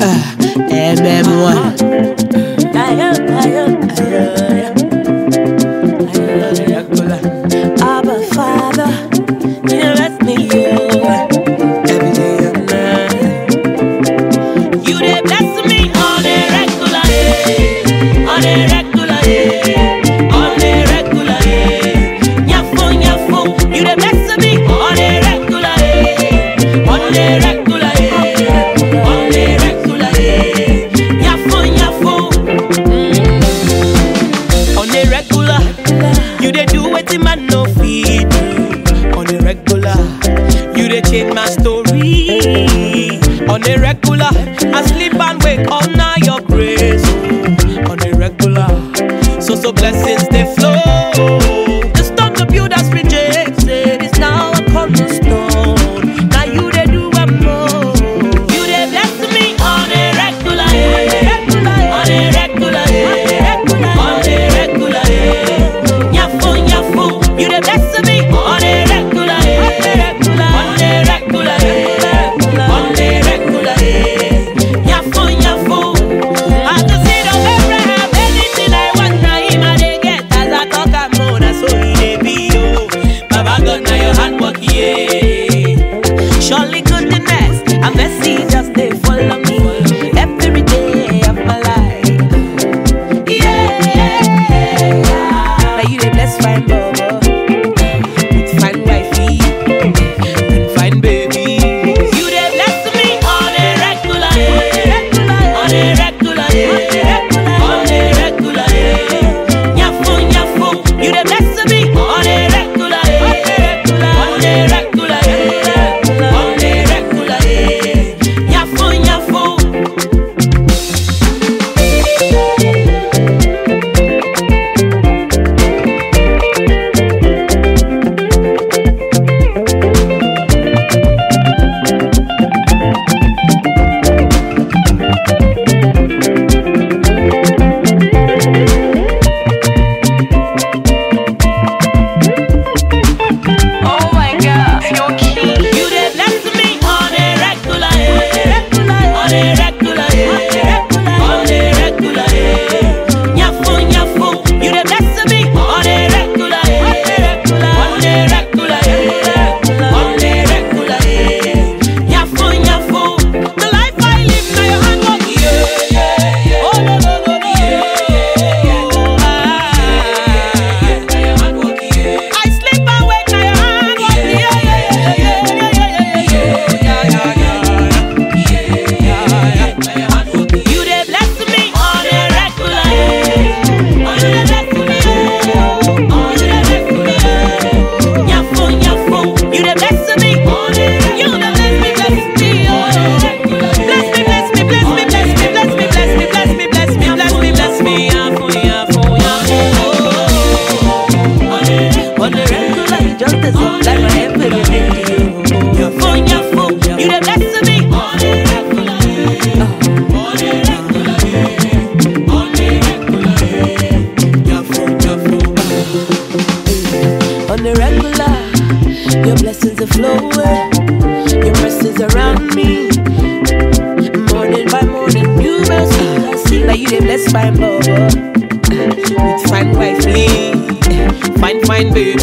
Ah, Eh ben moi. Abba Father, we rest me you. Every day and night. You they bless me on a regular day, on a regular dey change my story. On a regular, I sleep and wake on your grace. On a regular, so so blessings. On the regular, you just a supply my everything. Your phone, your phone, you the blessing me. On the regular, on the regular, on the regular, your phone, your phone. On the regular, your blessings are flowing. Your blessings around me. Morning by morning, new mercy. I see like you the blessed by more. With fine wifely, fine, fine baby.